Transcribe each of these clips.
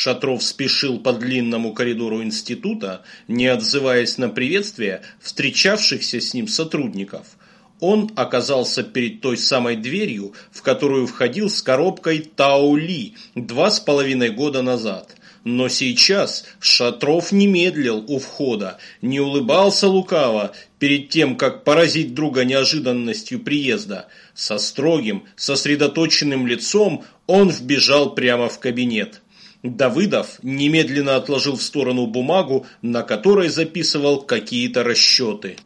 Шатров спешил по длинному коридору института, не отзываясь на приветствия встречавшихся с ним сотрудников. Он оказался перед той самой дверью, в которую входил с коробкой Таули два с половиной года назад. Но сейчас Шатров не медлил у входа, не улыбался лукаво перед тем, как поразить друга неожиданностью приезда. Со строгим, сосредоточенным лицом он вбежал прямо в кабинет. Давыдов немедленно отложил в сторону бумагу, на которой записывал какие-то расчеты.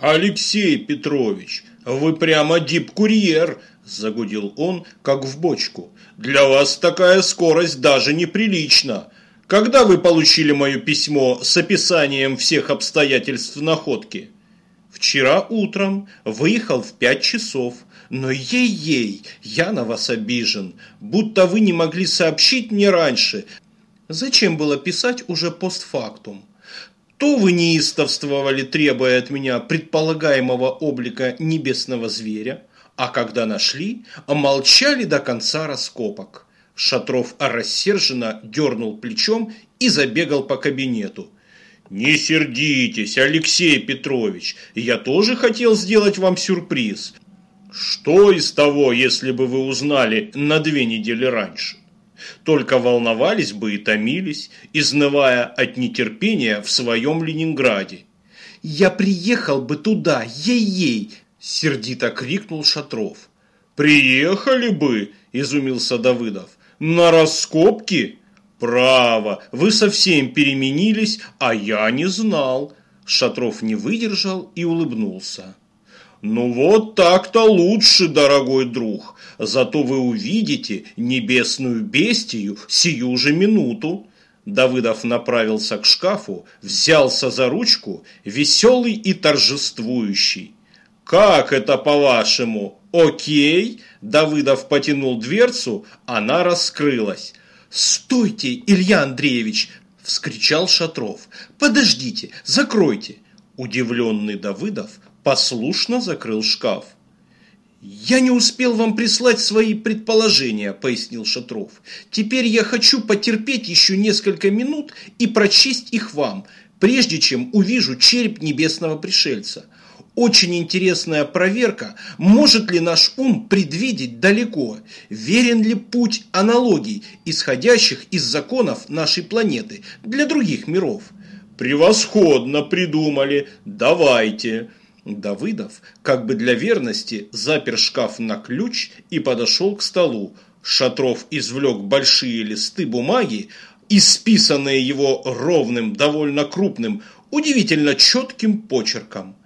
«Алексей Петрович, вы прямо дип-курьер!» – загудел он, как в бочку. «Для вас такая скорость даже неприлична. Когда вы получили мое письмо с описанием всех обстоятельств находки?» «Вчера утром. Выехал в пять часов. Но ей-ей, я на вас обижен, будто вы не могли сообщить мне раньше. Зачем было писать уже постфактум? То вы неистовствовали, требуя от меня предполагаемого облика небесного зверя, а когда нашли, молчали до конца раскопок. Шатров рассерженно дернул плечом и забегал по кабинету. «Не сердитесь, Алексей Петрович, я тоже хотел сделать вам сюрприз. Что из того, если бы вы узнали на две недели раньше? Только волновались бы и томились, изнывая от нетерпения в своем Ленинграде. «Я приехал бы туда, ей-ей!» – сердито крикнул Шатров. «Приехали бы!» – изумился Давыдов. «На раскопки?» «Право, вы совсем переменились, а я не знал!» Шатров не выдержал и улыбнулся. Ну вот так-то лучше, дорогой друг. Зато вы увидите небесную бестию сию же минуту. Давыдов направился к шкафу, взялся за ручку, веселый и торжествующий. «Как это по-вашему? Окей?» Давыдов потянул дверцу, она раскрылась. «Стойте, Илья Андреевич!» – вскричал Шатров. «Подождите, закройте!» Удивленный Давыдов послушно закрыл шкаф. «Я не успел вам прислать свои предположения», – пояснил Шатров. «Теперь я хочу потерпеть еще несколько минут и прочесть их вам, прежде чем увижу череп небесного пришельца. Очень интересная проверка, может ли наш ум предвидеть далеко, верен ли путь аналогий, исходящих из законов нашей планеты для других миров. «Превосходно придумали, давайте!» Давыдов, как бы для верности, запер шкаф на ключ и подошел к столу. Шатров извлек большие листы бумаги, исписанные его ровным, довольно крупным, удивительно четким почерком.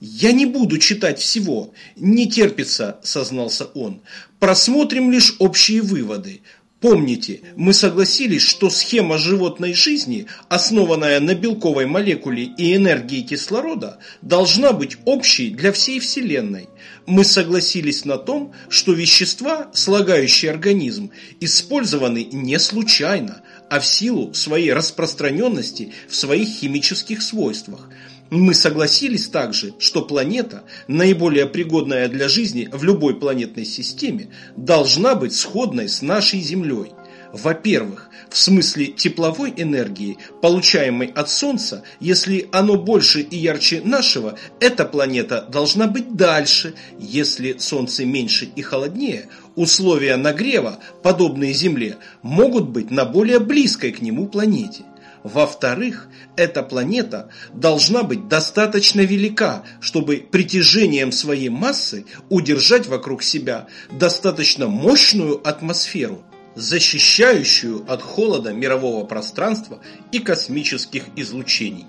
«Я не буду читать всего, не терпится», – сознался он. «Просмотрим лишь общие выводы. Помните, мы согласились, что схема животной жизни, основанная на белковой молекуле и энергии кислорода, должна быть общей для всей Вселенной. Мы согласились на том, что вещества, слагающие организм, использованы не случайно, а в силу своей распространенности в своих химических свойствах – мы согласились также, что планета, наиболее пригодная для жизни в любой планетной системе, должна быть сходной с нашей Землей. Во-первых, в смысле тепловой энергии, получаемой от Солнца, если оно больше и ярче нашего, эта планета должна быть дальше. Если Солнце меньше и холоднее, условия нагрева, подобные Земле, могут быть на более близкой к нему планете. Во-вторых, эта планета должна быть достаточно велика, чтобы притяжением своей массы удержать вокруг себя достаточно мощную атмосферу, защищающую от холода мирового пространства и космических излучений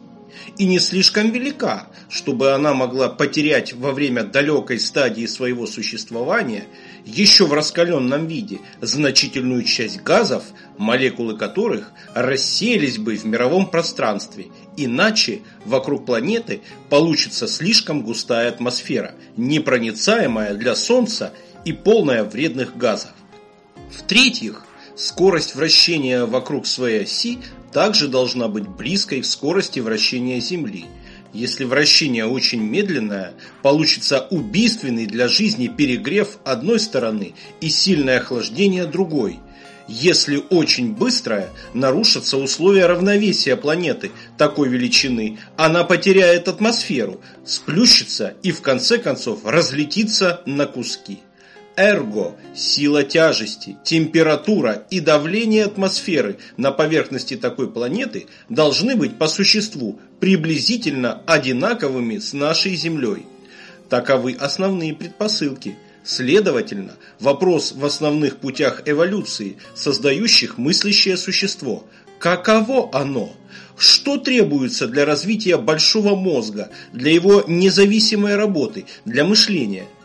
и не слишком велика, чтобы она могла потерять во время далекой стадии своего существования еще в раскаленном виде значительную часть газов, молекулы которых рассеялись бы в мировом пространстве, иначе вокруг планеты получится слишком густая атмосфера, непроницаемая для Солнца и полная вредных газов. В-третьих, скорость вращения вокруг своей оси также должна быть близкой к скорости вращения Земли. Если вращение очень медленное, получится убийственный для жизни перегрев одной стороны и сильное охлаждение другой. Если очень быстрая, нарушатся условия равновесия планеты такой величины, она потеряет атмосферу, сплющится и в конце концов разлетится на куски. Эрго – сила тяжести, температура и давление атмосферы на поверхности такой планеты должны быть по существу приблизительно одинаковыми с нашей Землей. Таковы основные предпосылки. Следовательно, вопрос в основных путях эволюции, создающих мыслящее существо. Каково оно? Что требуется для развития большого мозга, для его независимой работы, для мышления –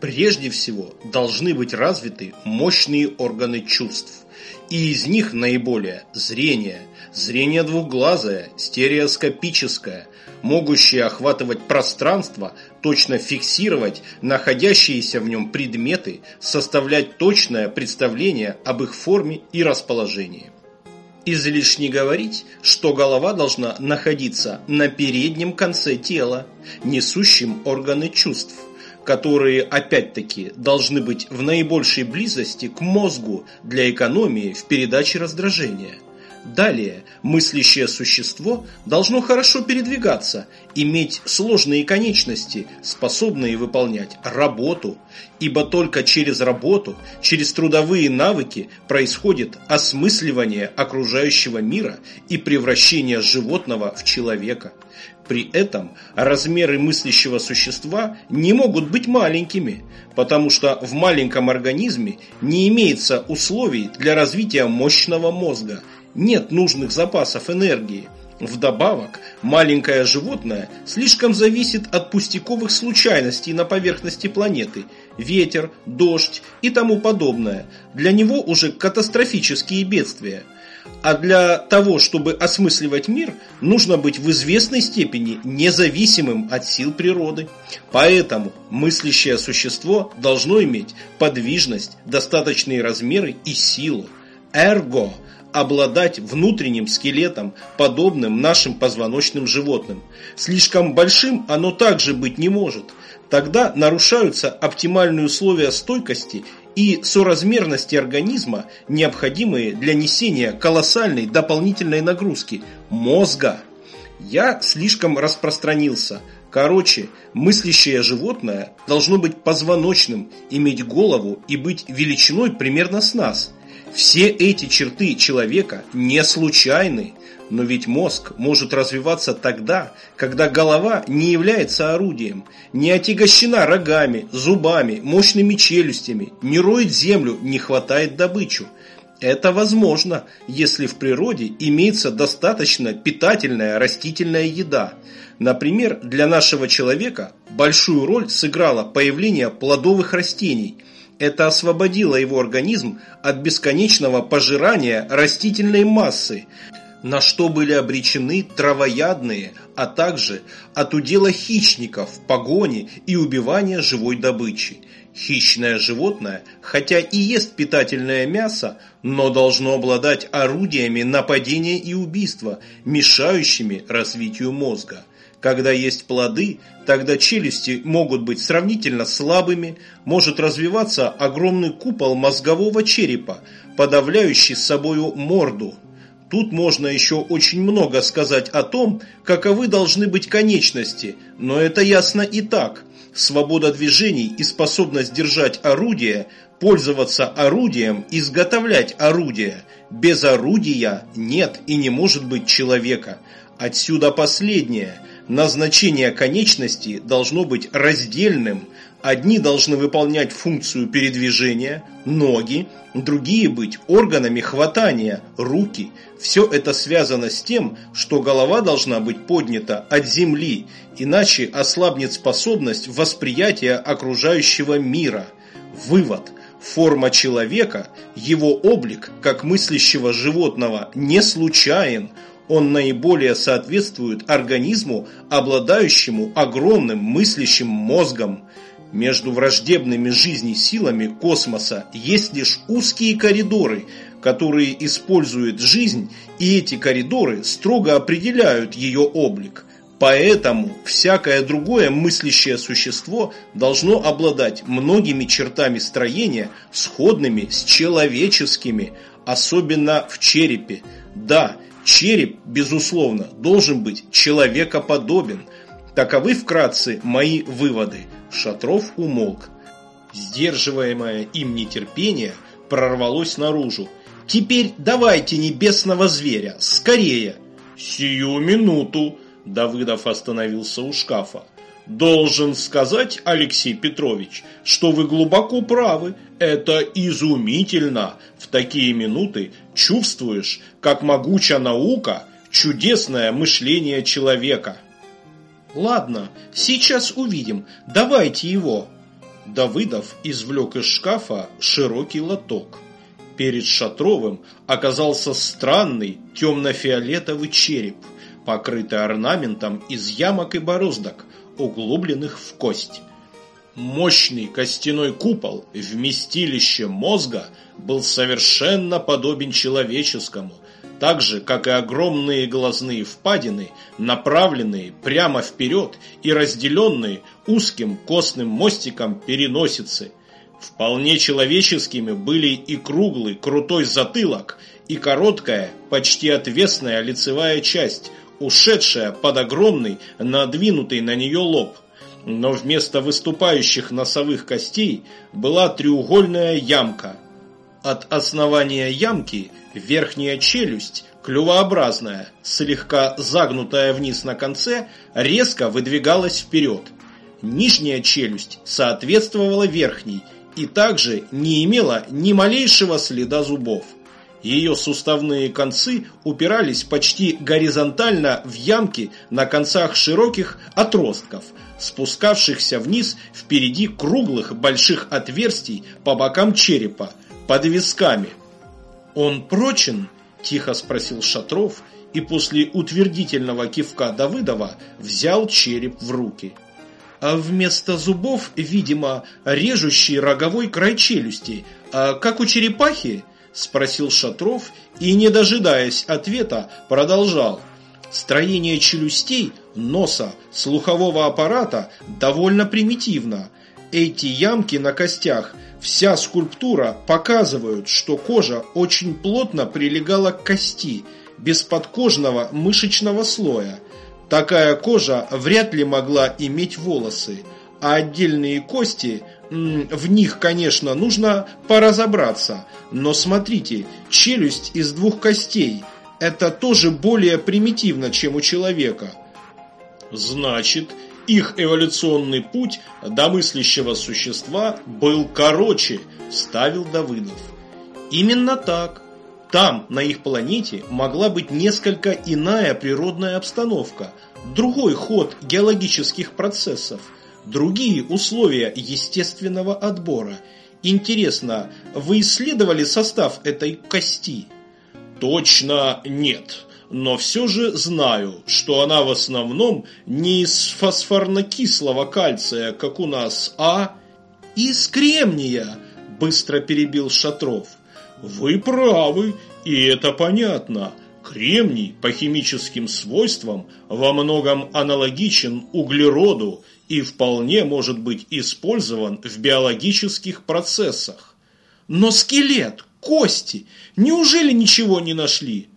Прежде всего должны быть развиты мощные органы чувств. И из них наиболее зрение, зрение двухглазое, стереоскопическое, могущее охватывать пространство, точно фиксировать находящиеся в нем предметы, составлять точное представление об их форме и расположении. Излишне говорить, что голова должна находиться на переднем конце тела, несущем органы чувств которые опять-таки должны быть в наибольшей близости к мозгу для экономии в передаче раздражения. Далее, мыслящее существо должно хорошо передвигаться, иметь сложные конечности, способные выполнять работу, ибо только через работу, через трудовые навыки происходит осмысливание окружающего мира и превращение животного в человека. При этом размеры мыслящего существа не могут быть маленькими, потому что в маленьком организме не имеется условий для развития мощного мозга, нет нужных запасов энергии. Вдобавок, маленькое животное слишком зависит от пустяковых случайностей на поверхности планеты, ветер, дождь и тому подобное. Для него уже катастрофические бедствия – а для того, чтобы осмысливать мир, нужно быть в известной степени независимым от сил природы. Поэтому мыслящее существо должно иметь подвижность, достаточные размеры и силу. Эрго – обладать внутренним скелетом, подобным нашим позвоночным животным. Слишком большим оно также быть не может. Тогда нарушаются оптимальные условия стойкости и соразмерности организма, необходимые для несения колоссальной дополнительной нагрузки – мозга. Я слишком распространился. Короче, мыслящее животное должно быть позвоночным, иметь голову и быть величиной примерно с нас. Все эти черты человека не случайны – но ведь мозг может развиваться тогда, когда голова не является орудием, не отягощена рогами, зубами, мощными челюстями, не роет землю, не хватает добычу. Это возможно, если в природе имеется достаточно питательная растительная еда. Например, для нашего человека большую роль сыграло появление плодовых растений. Это освободило его организм от бесконечного пожирания растительной массы, на что были обречены травоядные, а также от удела хищников, погони и убивания живой добычи. Хищное животное, хотя и ест питательное мясо, но должно обладать орудиями нападения и убийства, мешающими развитию мозга. Когда есть плоды, тогда челюсти могут быть сравнительно слабыми, может развиваться огромный купол мозгового черепа, подавляющий собою морду, Тут можно еще очень много сказать о том, каковы должны быть конечности, но это ясно и так. Свобода движений и способность держать орудие, пользоваться орудием, изготовлять орудие. Без орудия нет и не может быть человека. Отсюда последнее. Назначение конечности должно быть раздельным – Одни должны выполнять функцию передвижения, ноги, другие быть органами хватания, руки. Все это связано с тем, что голова должна быть поднята от земли, иначе ослабнет способность восприятия окружающего мира. Вывод. Форма человека, его облик, как мыслящего животного, не случайен. Он наиболее соответствует организму, обладающему огромным мыслящим мозгом. Между враждебными жизни силами космоса есть лишь узкие коридоры, которые использует жизнь, и эти коридоры строго определяют ее облик. Поэтому всякое другое мыслящее существо должно обладать многими чертами строения, сходными с человеческими, особенно в черепе. Да, череп, безусловно, должен быть человекоподобен. Таковы вкратце мои выводы. Шатров умолк. Сдерживаемое им нетерпение прорвалось наружу. «Теперь давайте небесного зверя, скорее!» «Сию минуту!» Давыдов остановился у шкафа. Должен сказать, Алексей Петрович, что вы глубоко правы. Это изумительно. В такие минуты чувствуешь, как могуча наука, чудесное мышление человека. Ладно, сейчас увидим. Давайте его. Давыдов извлек из шкафа широкий лоток. Перед Шатровым оказался странный темно-фиолетовый череп, покрытый орнаментом из ямок и бороздок, углубленных в кость. Мощный костяной купол, вместилище мозга, был совершенно подобен человеческому, так же, как и огромные глазные впадины, направленные прямо вперед и разделенные узким костным мостиком переносицы. Вполне человеческими были и круглый крутой затылок, и короткая, почти отвесная лицевая часть, ушедшая под огромный, надвинутый на нее лоб. Но вместо выступающих носовых костей была треугольная ямка. От основания ямки верхняя челюсть, клювообразная, слегка загнутая вниз на конце, резко выдвигалась вперед. Нижняя челюсть соответствовала верхней и также не имела ни малейшего следа зубов. Ее суставные концы упирались почти горизонтально в ямки на концах широких отростков, спускавшихся вниз впереди круглых больших отверстий по бокам черепа, под висками. «Он прочен?» – тихо спросил Шатров и после утвердительного кивка Давыдова взял череп в руки. А вместо зубов, видимо, режущий роговой край челюсти, а как у черепахи – Спросил Шатров и, не дожидаясь ответа, продолжал. Строение челюстей, носа, слухового аппарата довольно примитивно. Эти ямки на костях, вся скульптура показывают, что кожа очень плотно прилегала к кости, без подкожного мышечного слоя. Такая кожа вряд ли могла иметь волосы, а отдельные кости – в них, конечно, нужно поразобраться, но смотрите, челюсть из двух костей – это тоже более примитивно, чем у человека. Значит, их эволюционный путь до мыслящего существа был короче, ставил Давыдов. Именно так. Там, на их планете, могла быть несколько иная природная обстановка, другой ход геологических процессов – другие условия естественного отбора. Интересно, вы исследовали состав этой кости? Точно нет, но все же знаю, что она в основном не из фосфорно-кислого кальция, как у нас, а из кремния, быстро перебил Шатров. Вы правы, и это понятно. Кремний по химическим свойствам во многом аналогичен углероду и вполне может быть использован в биологических процессах. Но скелет, кости, неужели ничего не нашли?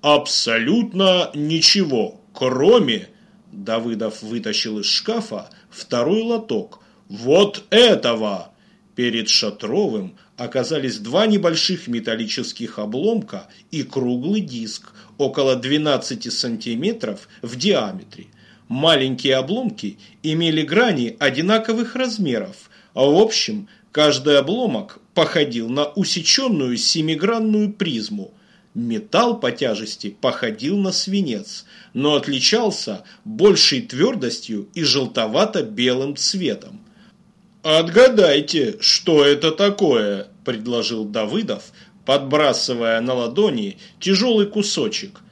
Абсолютно ничего, кроме... Давыдов вытащил из шкафа второй лоток. Вот этого! Перед Шатровым оказались два небольших металлических обломка и круглый диск, около 12 сантиметров в диаметре. Маленькие обломки имели грани одинаковых размеров, а в общем, каждый обломок походил на усеченную семигранную призму. Металл по тяжести походил на свинец, но отличался большей твердостью и желтовато-белым цветом. «Отгадайте, что это такое?» – предложил Давыдов, подбрасывая на ладони тяжелый кусочек.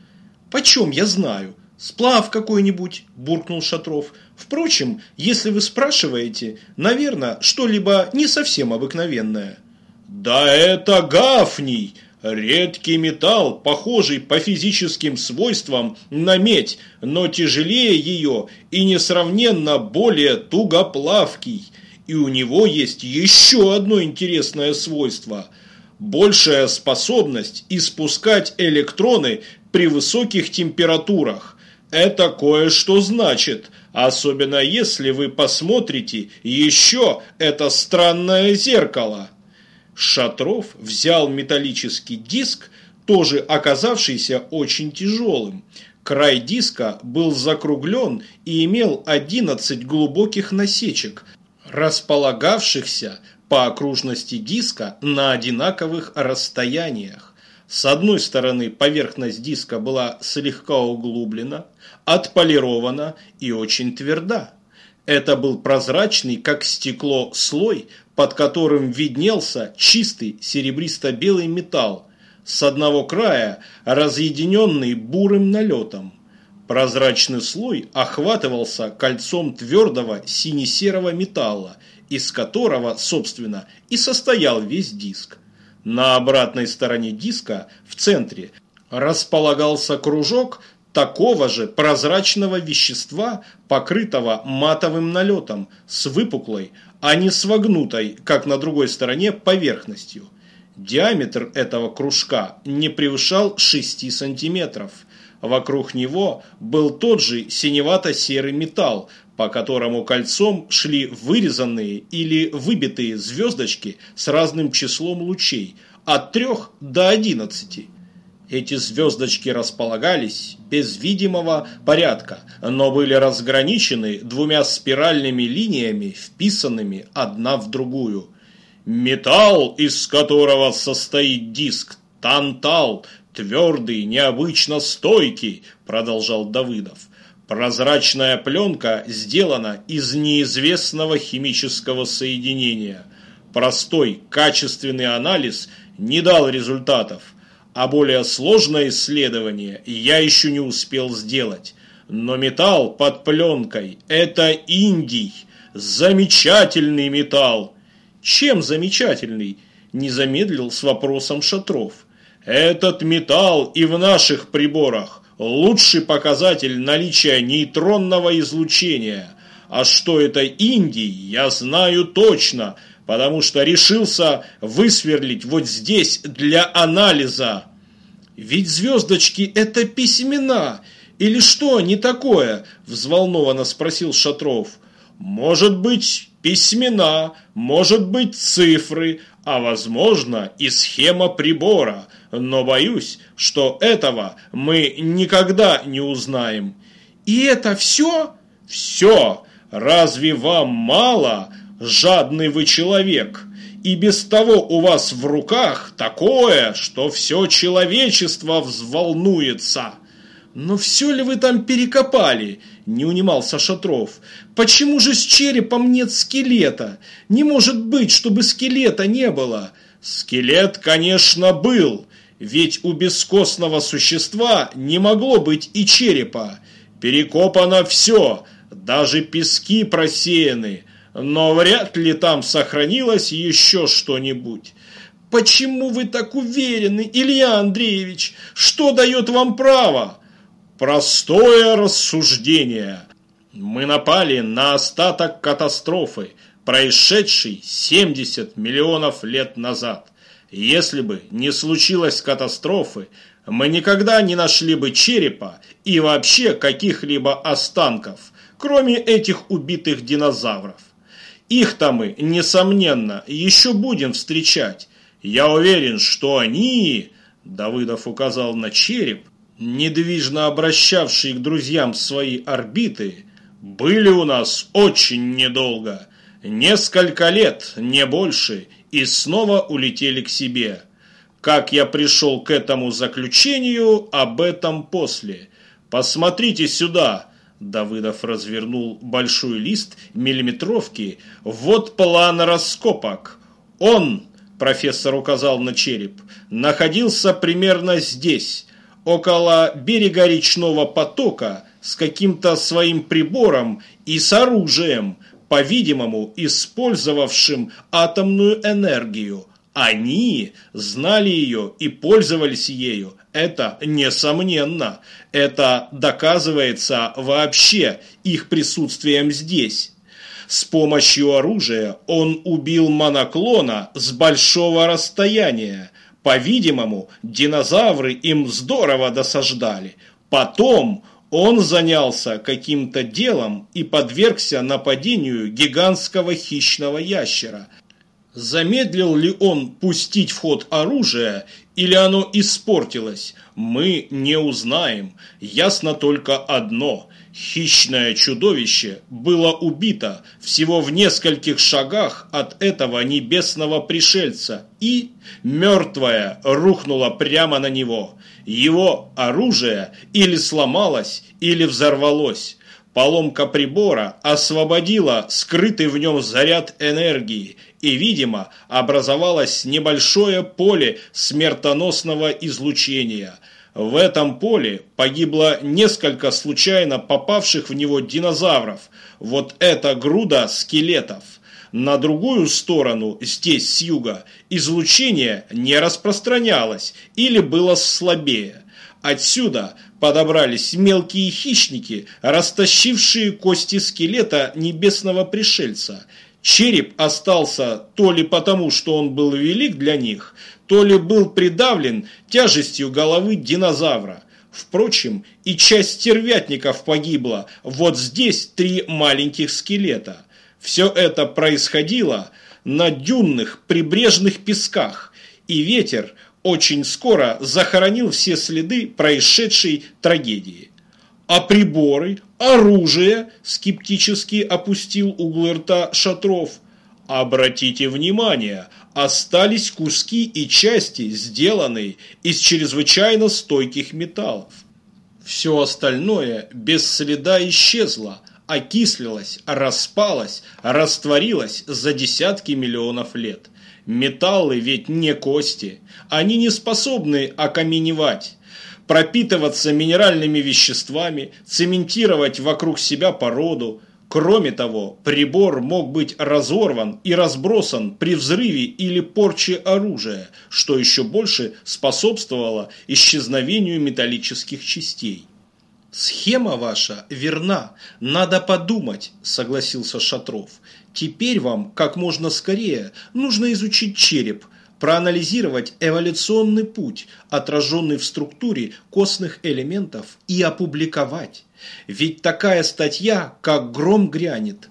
«Почем я знаю?» «Сплав какой-нибудь», – буркнул Шатров. «Впрочем, если вы спрашиваете, наверное, что-либо не совсем обыкновенное». «Да это гафний!» Редкий металл, похожий по физическим свойствам на медь, но тяжелее ее и несравненно более тугоплавкий. И у него есть еще одно интересное свойство. большая способность испускать электроны при высоких температурах. Это кое-что значит, особенно если вы посмотрите еще это странное зеркало. Шатров взял металлический диск, тоже оказавшийся очень тяжелым. Край диска был закруглен и имел 11 глубоких насечек, располагавшихся по окружности диска на одинаковых расстояниях. С одной стороны поверхность диска была слегка углублена, отполирована и очень тверда. Это был прозрачный, как стекло, слой, под которым виднелся чистый серебристо-белый металл, с одного края разъединенный бурым налетом. Прозрачный слой охватывался кольцом твердого сине-серого металла, из которого, собственно, и состоял весь диск. На обратной стороне диска, в центре, располагался кружок такого же прозрачного вещества, покрытого матовым налетом, с выпуклой, а не с вогнутой, как на другой стороне, поверхностью – Диаметр этого кружка не превышал 6 сантиметров. Вокруг него был тот же синевато-серый металл, по которому кольцом шли вырезанные или выбитые звездочки с разным числом лучей, от 3 до 11. Эти звездочки располагались без видимого порядка, но были разграничены двумя спиральными линиями, вписанными одна в другую – Металл, из которого состоит диск, тантал, твердый, необычно стойкий, продолжал Давыдов. Прозрачная пленка сделана из неизвестного химического соединения. Простой, качественный анализ не дал результатов, а более сложное исследование я еще не успел сделать. Но металл под пленкой – это индий, замечательный металл, чем замечательный? Не замедлил с вопросом Шатров. Этот металл и в наших приборах лучший показатель наличия нейтронного излучения. А что это Индий, я знаю точно, потому что решился высверлить вот здесь для анализа. Ведь звездочки – это письмена. Или что не такое? Взволнованно спросил Шатров. Может быть, письмена, может быть цифры, а возможно и схема прибора, но боюсь, что этого мы никогда не узнаем. И это все? Все! Разве вам мало, жадный вы человек? И без того у вас в руках такое, что все человечество взволнуется. Но все ли вы там перекопали? Не унимался Шатров. Почему же с черепом нет скелета? Не может быть, чтобы скелета не было. Скелет, конечно, был. Ведь у бескостного существа не могло быть и черепа. Перекопано все, даже пески просеяны. Но вряд ли там сохранилось еще что-нибудь. Почему вы так уверены, Илья Андреевич? Что дает вам право? Простое рассуждение. Мы напали на остаток катастрофы, происшедшей 70 миллионов лет назад. Если бы не случилось катастрофы, мы никогда не нашли бы черепа и вообще каких-либо останков, кроме этих убитых динозавров. Их-то мы, несомненно, еще будем встречать. Я уверен, что они, Давыдов указал на череп, недвижно обращавшие к друзьям свои орбиты, были у нас очень недолго, несколько лет, не больше, и снова улетели к себе. Как я пришел к этому заключению, об этом после. Посмотрите сюда. Давыдов развернул большой лист миллиметровки. Вот план раскопок. Он, профессор указал на череп, находился примерно здесь, около берега речного потока с каким-то своим прибором и с оружием, по-видимому, использовавшим атомную энергию. Они знали ее и пользовались ею. Это несомненно. Это доказывается вообще их присутствием здесь. С помощью оружия он убил моноклона с большого расстояния, По-видимому, динозавры им здорово досаждали. Потом он занялся каким-то делом и подвергся нападению гигантского хищного ящера. Замедлил ли он пустить в ход оружие или оно испортилось, мы не узнаем. Ясно только одно – Хищное чудовище было убито всего в нескольких шагах от этого небесного пришельца и, мертвое, рухнуло прямо на него. Его оружие или сломалось, или взорвалось. Поломка прибора освободила скрытый в нем заряд энергии, и, видимо, образовалось небольшое поле смертоносного излучения – в этом поле погибло несколько случайно попавших в него динозавров. Вот эта груда скелетов. На другую сторону, здесь с юга, излучение не распространялось или было слабее. Отсюда подобрались мелкие хищники, растащившие кости скелета небесного пришельца. Череп остался то ли потому, что он был велик для них, то ли был придавлен тяжестью головы динозавра. Впрочем, и часть стервятников погибла, вот здесь три маленьких скелета. Все это происходило на дюнных прибрежных песках, и ветер очень скоро захоронил все следы происшедшей трагедии. А приборы, оружие, скептически опустил углы рта Шатров. Обратите внимание, остались куски и части, сделанные из чрезвычайно стойких металлов. Все остальное без следа исчезло, окислилось, распалось, растворилось за десятки миллионов лет. Металлы ведь не кости, они не способны окаменевать, пропитываться минеральными веществами, цементировать вокруг себя породу, Кроме того, прибор мог быть разорван и разбросан при взрыве или порче оружия, что еще больше способствовало исчезновению металлических частей. «Схема ваша верна, надо подумать», – согласился Шатров. «Теперь вам, как можно скорее, нужно изучить череп – проанализировать эволюционный путь, отраженный в структуре костных элементов, и опубликовать. Ведь такая статья, как гром грянет.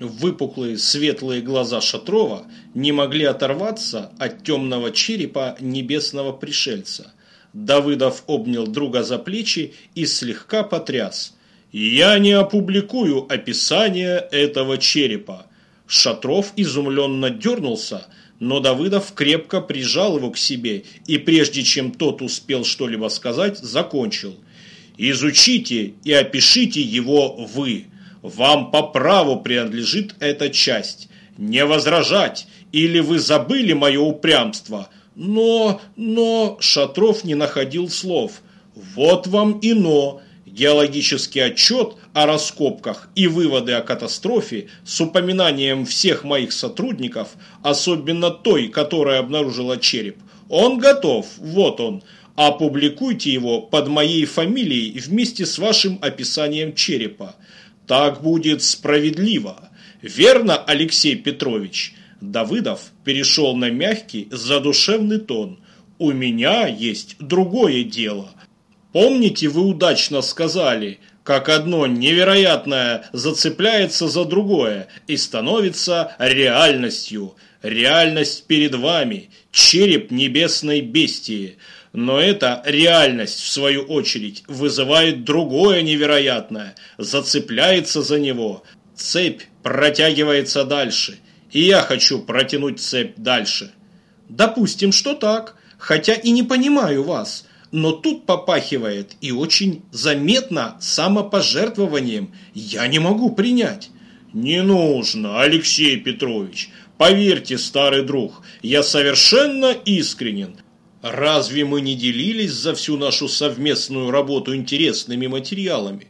Выпуклые светлые глаза Шатрова не могли оторваться от темного черепа небесного пришельца. Давыдов обнял друга за плечи и слегка потряс. «Я не опубликую описание этого черепа». Шатров изумленно дернулся, но Давыдов крепко прижал его к себе и прежде чем тот успел что-либо сказать, закончил. «Изучите и опишите его вы. Вам по праву принадлежит эта часть. Не возражать, или вы забыли мое упрямство. Но, но...» Шатров не находил слов. «Вот вам и но. Геологический отчет о раскопках и выводы о катастрофе с упоминанием всех моих сотрудников, особенно той, которая обнаружила череп, он готов, вот он. Опубликуйте его под моей фамилией вместе с вашим описанием черепа. Так будет справедливо. Верно, Алексей Петрович? Давыдов перешел на мягкий, задушевный тон. У меня есть другое дело. Помните, вы удачно сказали, как одно невероятное зацепляется за другое и становится реальностью. Реальность перед вами, череп небесной бестии. Но эта реальность, в свою очередь, вызывает другое невероятное, зацепляется за него. Цепь протягивается дальше, и я хочу протянуть цепь дальше. Допустим, что так, хотя и не понимаю вас – но тут попахивает и очень заметно самопожертвованием. Я не могу принять. Не нужно, Алексей Петрович. Поверьте, старый друг, я совершенно искренен. Разве мы не делились за всю нашу совместную работу интересными материалами?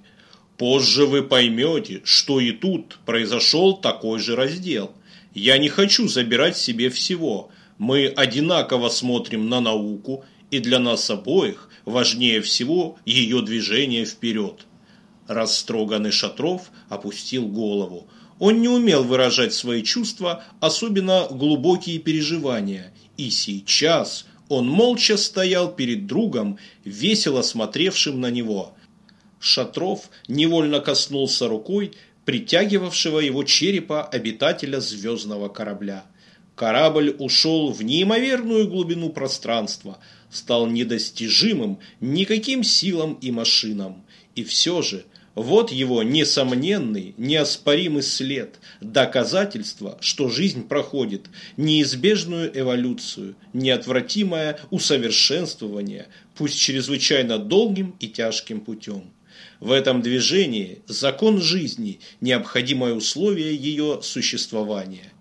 Позже вы поймете, что и тут произошел такой же раздел. Я не хочу забирать себе всего. Мы одинаково смотрим на науку и для нас обоих важнее всего ее движение вперед. Растроганный Шатров опустил голову. Он не умел выражать свои чувства, особенно глубокие переживания, и сейчас Он молча стоял перед другом, весело смотревшим на него. Шатров невольно коснулся рукой притягивавшего его черепа обитателя звездного корабля. Корабль ушел в неимоверную глубину пространства, стал недостижимым никаким силам и машинам. И все же – вот его несомненный, неоспоримый след, доказательство, что жизнь проходит неизбежную эволюцию, неотвратимое усовершенствование, пусть чрезвычайно долгим и тяжким путем. В этом движении закон жизни – необходимое условие ее существования.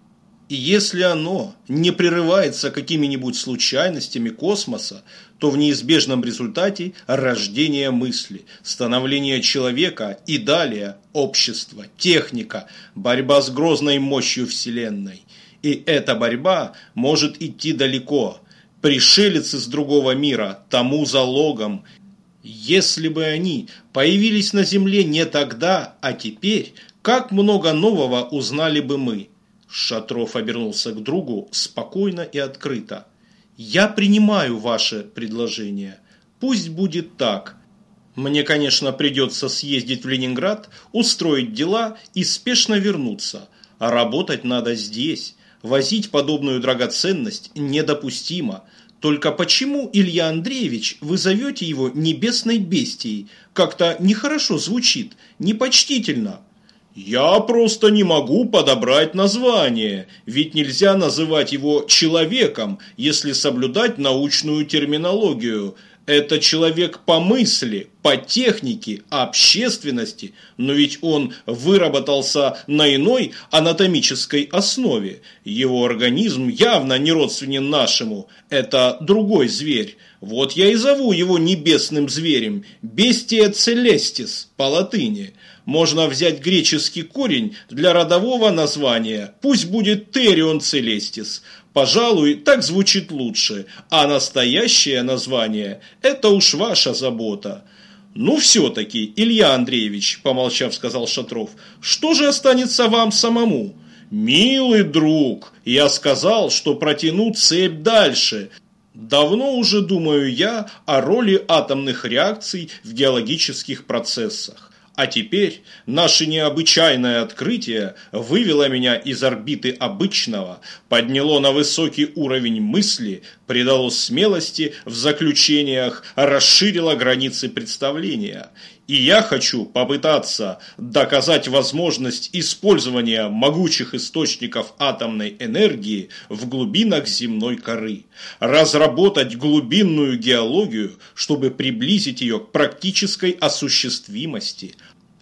И если оно не прерывается какими-нибудь случайностями космоса, то в неизбежном результате рождение мысли, становление человека и далее общество, техника, борьба с грозной мощью Вселенной. И эта борьба может идти далеко. Пришелец из другого мира тому залогом. Если бы они появились на Земле не тогда, а теперь, как много нового узнали бы мы. Шатров обернулся к другу спокойно и открыто. «Я принимаю ваше предложение. Пусть будет так. Мне, конечно, придется съездить в Ленинград, устроить дела и спешно вернуться. А работать надо здесь. Возить подобную драгоценность недопустимо. Только почему, Илья Андреевич, вы зовете его небесной бестией? Как-то нехорошо звучит, непочтительно». Я просто не могу подобрать название, ведь нельзя называть его человеком, если соблюдать научную терминологию. Это человек по мысли, по технике, общественности, но ведь он выработался на иной анатомической основе. Его организм явно не родственен нашему, это другой зверь. Вот я и зову его небесным зверем, бестия целестис по латыни – можно взять греческий корень для родового названия, пусть будет Терион Целестис. Пожалуй, так звучит лучше, а настоящее название – это уж ваша забота. «Ну все-таки, Илья Андреевич», – помолчав, сказал Шатров, – «что же останется вам самому?» «Милый друг, я сказал, что протяну цепь дальше. Давно уже думаю я о роли атомных реакций в геологических процессах. А теперь наше необычайное открытие вывело меня из орбиты обычного, подняло на высокий уровень мысли, придало смелости в заключениях, расширило границы представления. И я хочу попытаться доказать возможность использования могучих источников атомной энергии в глубинах земной коры, разработать глубинную геологию, чтобы приблизить ее к практической осуществимости,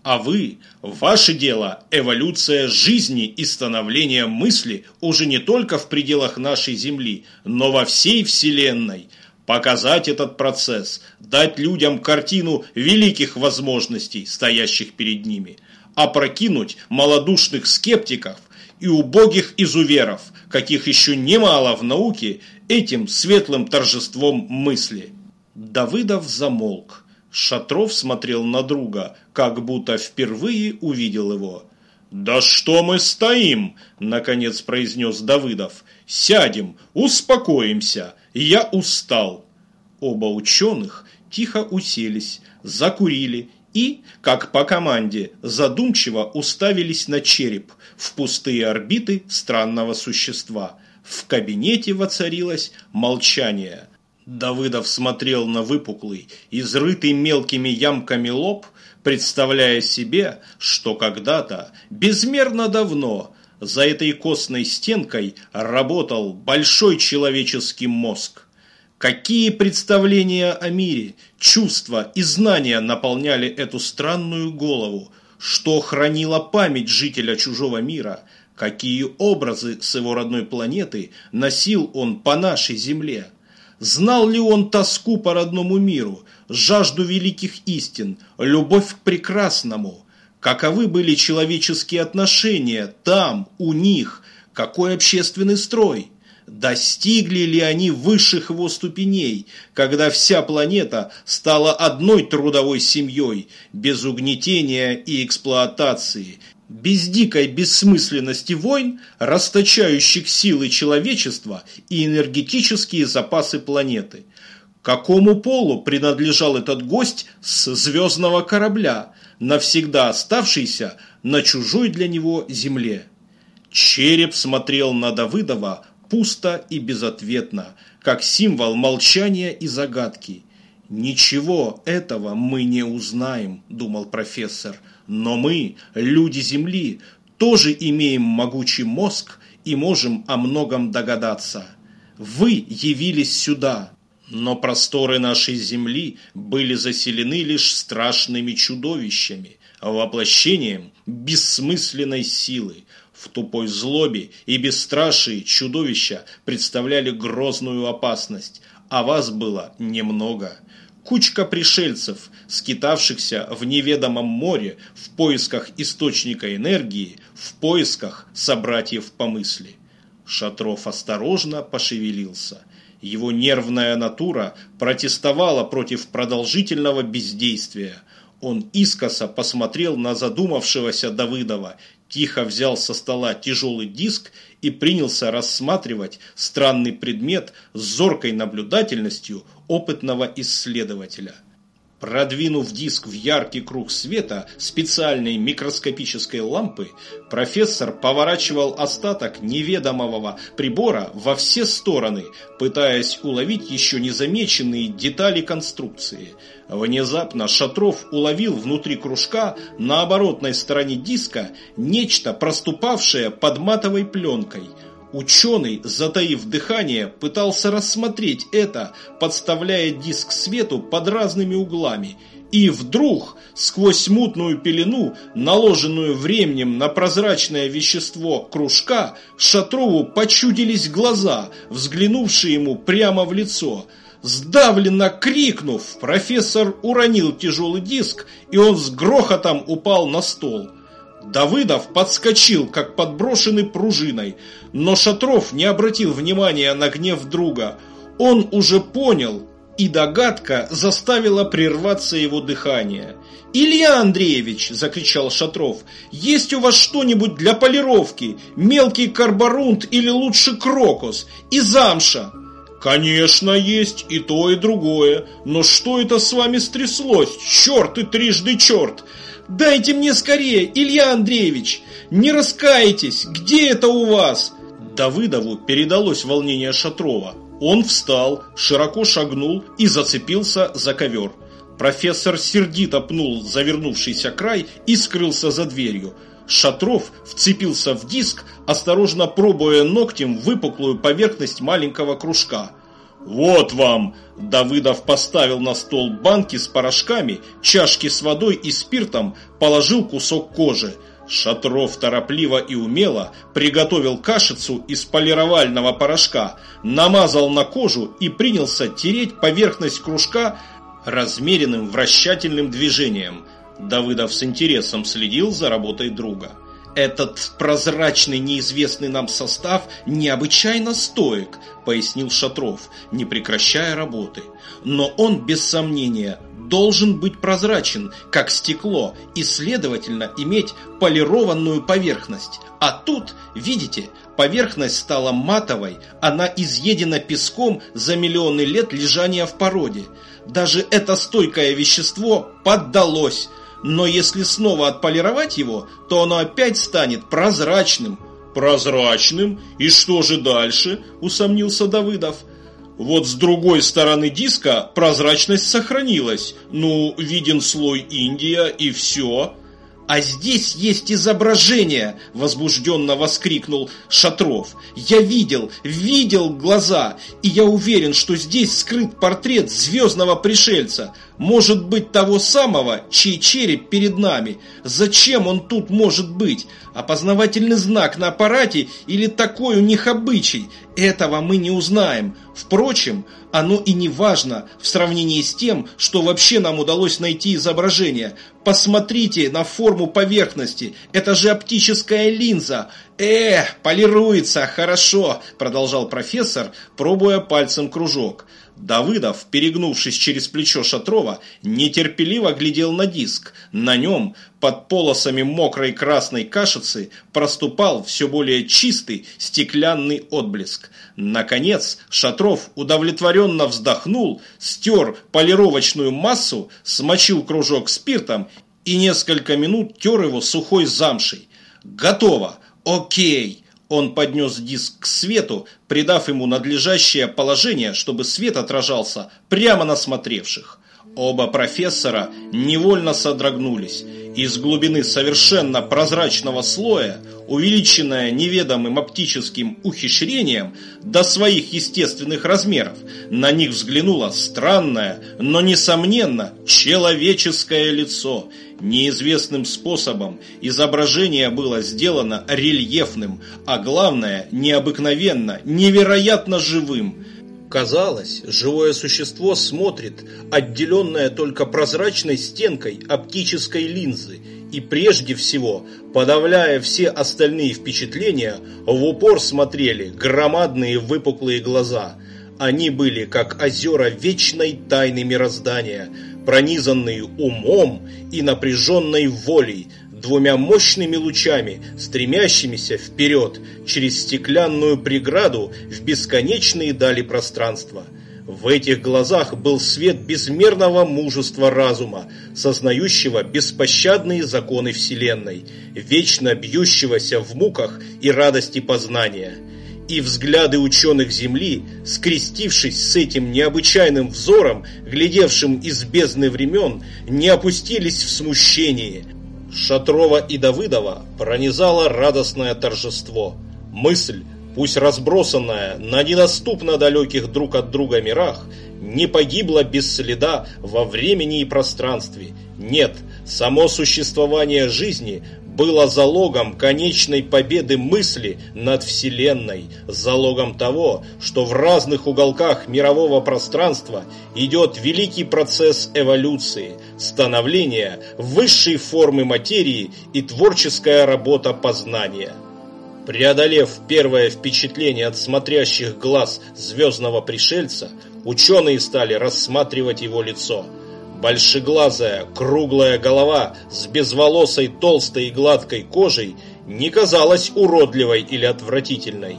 а вы, ваше дело – эволюция жизни и становление мысли уже не только в пределах нашей Земли, но во всей Вселенной. Показать этот процесс, дать людям картину великих возможностей, стоящих перед ними. Опрокинуть малодушных скептиков и убогих изуверов, каких еще немало в науке, этим светлым торжеством мысли. Давыдов замолк. Шатров смотрел на друга, как будто впервые увидел его. «Да что мы стоим?» – наконец произнес Давыдов. «Сядем, успокоимся, я устал». Оба ученых тихо уселись, закурили и, как по команде, задумчиво уставились на череп в пустые орбиты странного существа. В кабинете воцарилось молчание – Давыдов смотрел на выпуклый, изрытый мелкими ямками лоб, представляя себе, что когда-то, безмерно давно, за этой костной стенкой работал большой человеческий мозг. Какие представления о мире, чувства и знания наполняли эту странную голову, что хранила память жителя чужого мира, какие образы с его родной планеты носил он по нашей земле – Знал ли он тоску по родному миру, жажду великих истин, любовь к прекрасному? Каковы были человеческие отношения там, у них? Какой общественный строй? Достигли ли они высших его ступеней, когда вся планета стала одной трудовой семьей, без угнетения и эксплуатации, без дикой бессмысленности войн, расточающих силы человечества и энергетические запасы планеты. Какому полу принадлежал этот гость с звездного корабля, навсегда оставшийся на чужой для него земле? Череп смотрел на Давыдова пусто и безответно, как символ молчания и загадки. «Ничего этого мы не узнаем», – думал профессор, – но мы, люди Земли, тоже имеем могучий мозг и можем о многом догадаться. Вы явились сюда, но просторы нашей Земли были заселены лишь страшными чудовищами, воплощением бессмысленной силы. В тупой злобе и бесстрашии чудовища представляли грозную опасность, а вас было немного – Кучка пришельцев, скитавшихся в неведомом море в поисках источника энергии, в поисках собратьев по мысли. Шатров осторожно пошевелился. Его нервная натура протестовала против продолжительного бездействия. Он искоса посмотрел на задумавшегося Давыдова, тихо взял со стола тяжелый диск и принялся рассматривать странный предмет с зоркой наблюдательностью опытного исследователя. Продвинув диск в яркий круг света специальной микроскопической лампы, профессор поворачивал остаток неведомого прибора во все стороны, пытаясь уловить еще незамеченные детали конструкции. Внезапно Шатров уловил внутри кружка на оборотной стороне диска нечто проступавшее под матовой пленкой – Ученый, затаив дыхание, пытался рассмотреть это, подставляя диск свету под разными углами. И вдруг, сквозь мутную пелену, наложенную временем на прозрачное вещество кружка, Шатрову почудились глаза, взглянувшие ему прямо в лицо. Сдавленно крикнув, профессор уронил тяжелый диск, и он с грохотом упал на стол. Давыдов подскочил, как подброшенный пружиной, но Шатров не обратил внимания на гнев друга. Он уже понял, и догадка заставила прерваться его дыхание. «Илья Андреевич!» – закричал Шатров. «Есть у вас что-нибудь для полировки? Мелкий карборунт или лучше крокус? И замша?» «Конечно, есть и то, и другое. Но что это с вами стряслось? Черт и трижды черт! Дайте мне скорее, Илья Андреевич! Не раскаетесь! Где это у вас?» Давыдову передалось волнение Шатрова. Он встал, широко шагнул и зацепился за ковер. Профессор сердито пнул завернувшийся край и скрылся за дверью. Шатров вцепился в диск, осторожно пробуя ногтем выпуклую поверхность маленького кружка – «Вот вам!» Давыдов поставил на стол банки с порошками, чашки с водой и спиртом, положил кусок кожи. Шатров торопливо и умело приготовил кашицу из полировального порошка, намазал на кожу и принялся тереть поверхность кружка размеренным вращательным движением. Давыдов с интересом следил за работой друга. «Этот прозрачный неизвестный нам состав необычайно стоек», пояснил Шатров, не прекращая работы. «Но он, без сомнения, должен быть прозрачен, как стекло, и, следовательно, иметь полированную поверхность. А тут, видите, поверхность стала матовой, она изъедена песком за миллионы лет лежания в породе. Даже это стойкое вещество поддалось» но если снова отполировать его, то оно опять станет прозрачным. Прозрачным? И что же дальше? Усомнился Давыдов. Вот с другой стороны диска прозрачность сохранилась. Ну, виден слой Индия и все. «А здесь есть изображение!» – возбужденно воскликнул Шатров. «Я видел, видел глаза, и я уверен, что здесь скрыт портрет звездного пришельца. Может быть, того самого, чей череп перед нами. Зачем он тут может быть? Опознавательный знак на аппарате или такой у них обычай? Этого мы не узнаем. Впрочем, оно и не важно в сравнении с тем, что вообще нам удалось найти изображение. Посмотрите на форму поверхности, это же оптическая линза. Эх, полируется, хорошо, продолжал профессор, пробуя пальцем кружок. Давыдов, перегнувшись через плечо Шатрова, нетерпеливо глядел на диск. На нем, под полосами мокрой красной кашицы, проступал все более чистый стеклянный отблеск. Наконец, Шатров удовлетворенно вздохнул, стер полировочную массу, смочил кружок спиртом и несколько минут тер его сухой замшей. «Готово! Окей!» Он поднес диск к свету, придав ему надлежащее положение, чтобы свет отражался прямо на смотревших. Оба профессора невольно содрогнулись. Из глубины совершенно прозрачного слоя, увеличенная неведомым оптическим ухищрением до своих естественных размеров, на них взглянуло странное, но несомненно человеческое лицо – Неизвестным способом изображение было сделано рельефным, а главное, необыкновенно, невероятно живым. Казалось, живое существо смотрит, отделенное только прозрачной стенкой оптической линзы, и прежде всего, подавляя все остальные впечатления, в упор смотрели громадные выпуклые глаза. Они были как озера вечной тайны мироздания – пронизанные умом и напряженной волей, двумя мощными лучами, стремящимися вперед через стеклянную преграду в бесконечные дали пространства. В этих глазах был свет безмерного мужества разума, сознающего беспощадные законы Вселенной, вечно бьющегося в муках и радости познания – и взгляды ученых Земли, скрестившись с этим необычайным взором, глядевшим из бездны времен, не опустились в смущении. Шатрова и Давыдова пронизало радостное торжество. Мысль, пусть разбросанная на недоступно далеких друг от друга мирах, не погибла без следа во времени и пространстве. Нет, само существование жизни было залогом конечной победы мысли над Вселенной, залогом того, что в разных уголках мирового пространства идет великий процесс эволюции, становления высшей формы материи и творческая работа познания. Преодолев первое впечатление от смотрящих глаз звездного пришельца, ученые стали рассматривать его лицо – Большеглазая, круглая голова с безволосой, толстой и гладкой кожей не казалась уродливой или отвратительной.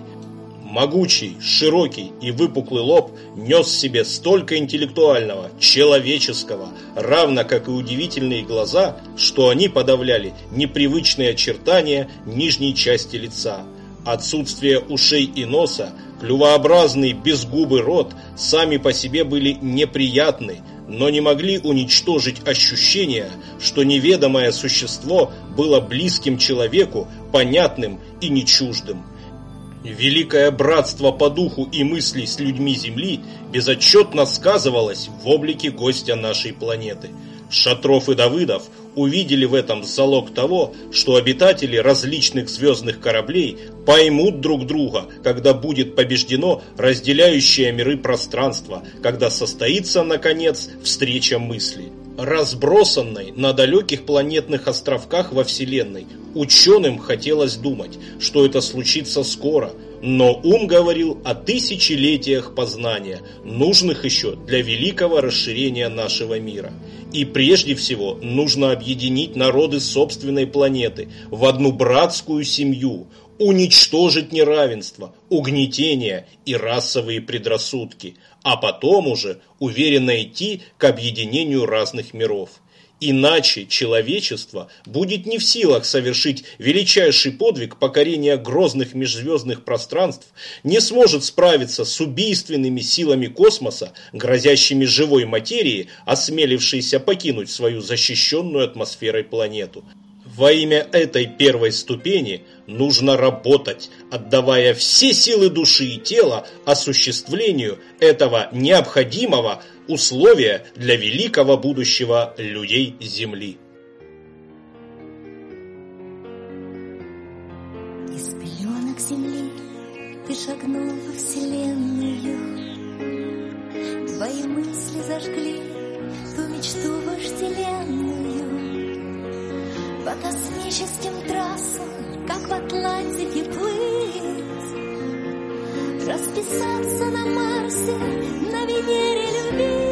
Могучий, широкий и выпуклый лоб нес в себе столько интеллектуального, человеческого, равно как и удивительные глаза, что они подавляли непривычные очертания нижней части лица. Отсутствие ушей и носа, клювообразный безгубый рот сами по себе были неприятны, но не могли уничтожить ощущение, что неведомое существо было близким человеку, понятным и нечуждым. Великое братство по духу и мысли с людьми Земли безотчетно сказывалось в облике гостя нашей планеты. Шатров и Давыдов увидели в этом залог того, что обитатели различных звездных кораблей поймут друг друга, когда будет побеждено разделяющее миры пространство, когда состоится, наконец, встреча мысли. Разбросанной на далеких планетных островках во Вселенной, ученым хотелось думать, что это случится скоро – но ум говорил о тысячелетиях познания, нужных еще для великого расширения нашего мира. И прежде всего нужно объединить народы собственной планеты в одну братскую семью, уничтожить неравенство, угнетение и расовые предрассудки, а потом уже уверенно идти к объединению разных миров. Иначе человечество будет не в силах совершить величайший подвиг покорения грозных межзвездных пространств, не сможет справиться с убийственными силами космоса, грозящими живой материи, осмелившейся покинуть свою защищенную атмосферой планету. Во имя этой первой ступени нужно работать, отдавая все силы души и тела осуществлению этого необходимого условия для великого будущего людей Земли. Из пеленок земли ты шагнул во вселенную, Твои мысли зажгли ту мечту вожделенную. По космическим трассам, как в Атлантике плыть, Расписаться на Марсе, на Венере любви.